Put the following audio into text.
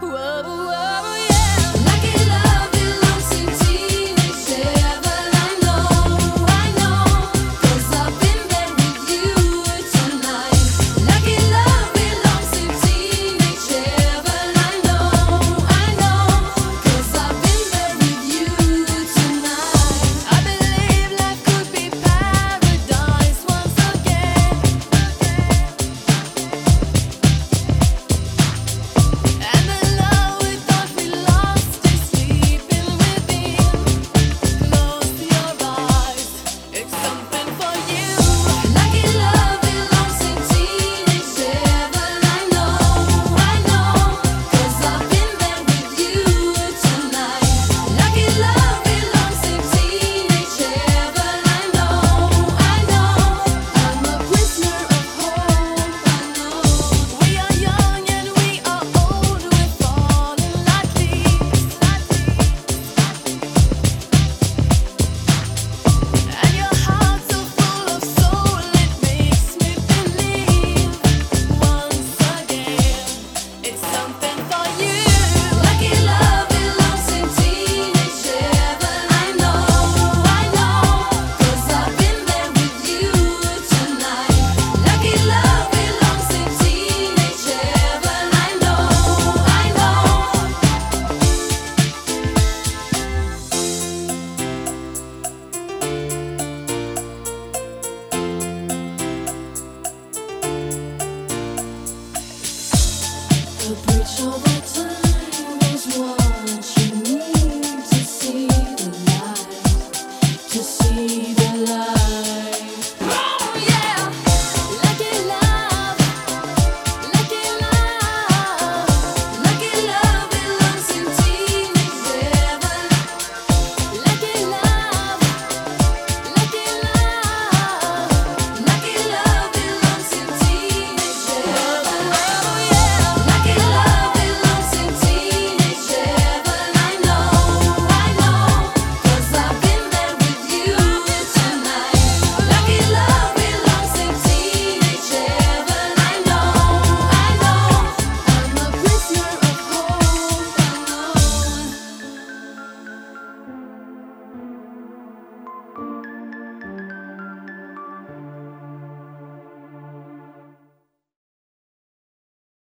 Whoa, whoa. to preach over time.